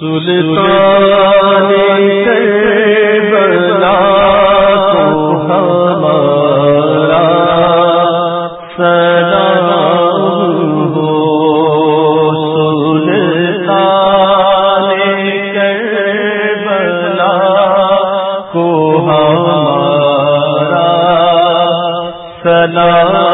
سلطان کربلا کو ہمارا سلام ہو۔ سلطان کربلا کو ہمارا سلام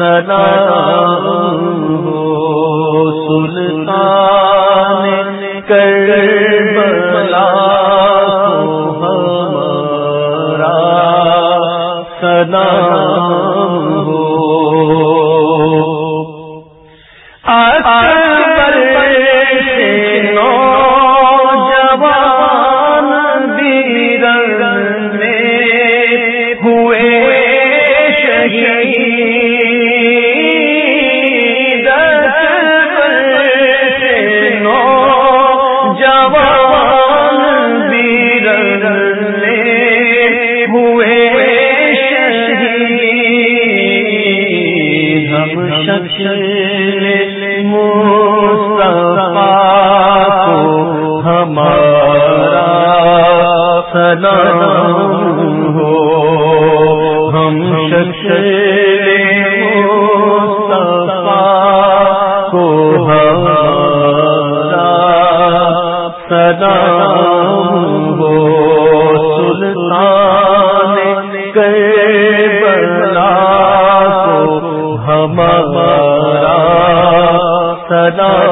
سلام ہمارا سلام۔ ہمارا سدا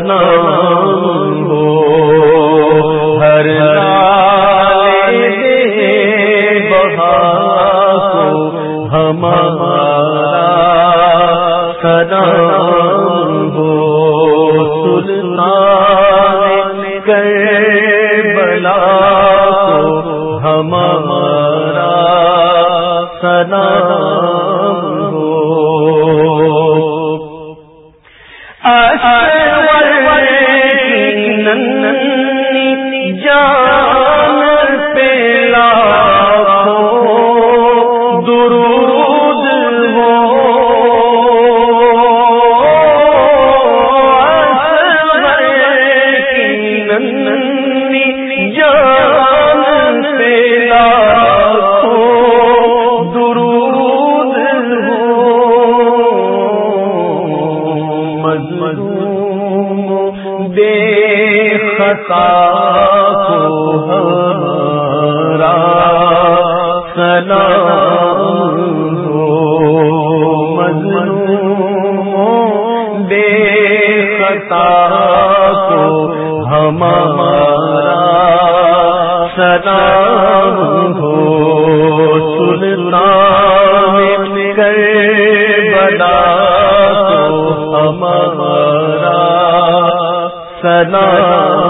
نام ہو ہر ہمارا سنا مظلوم بے خطا کو ہمارا سلام ہو۔ مظلوم بے خطا کو ہمارا سلام ہو۔ سلطان کر بلا تو ہمارا سلام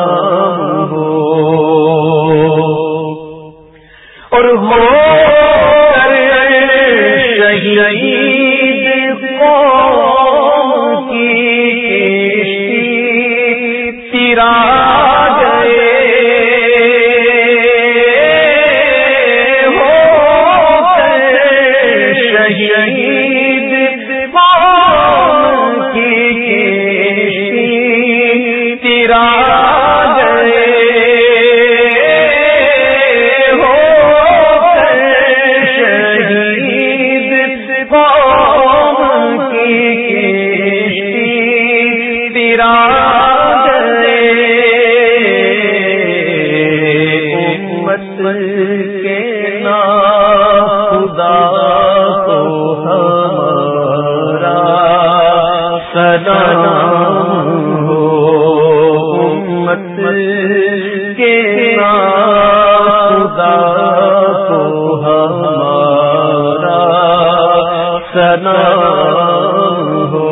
سلام ہو امت کے نام خدا کو ہمارا سلام ہو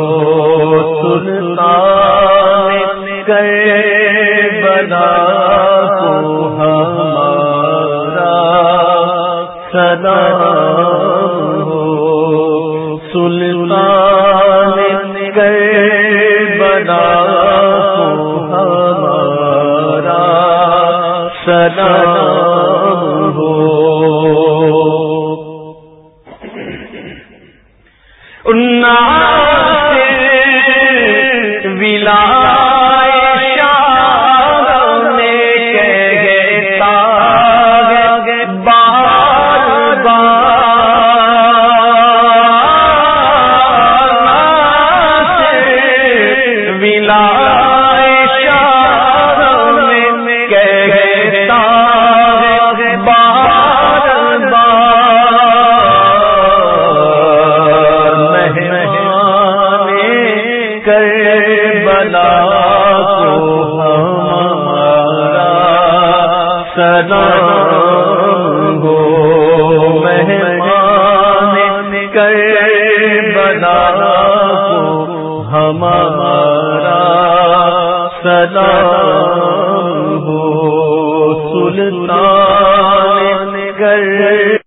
سلطان کر بلا کو ہمارا سلام ہو سلطان کر بنا ہمارا سنا ہو۔ کر بلا کو ہمارا سلام ہو۔ مہمان کر بلا کو ہمارا سلام ہو۔ سلطان کر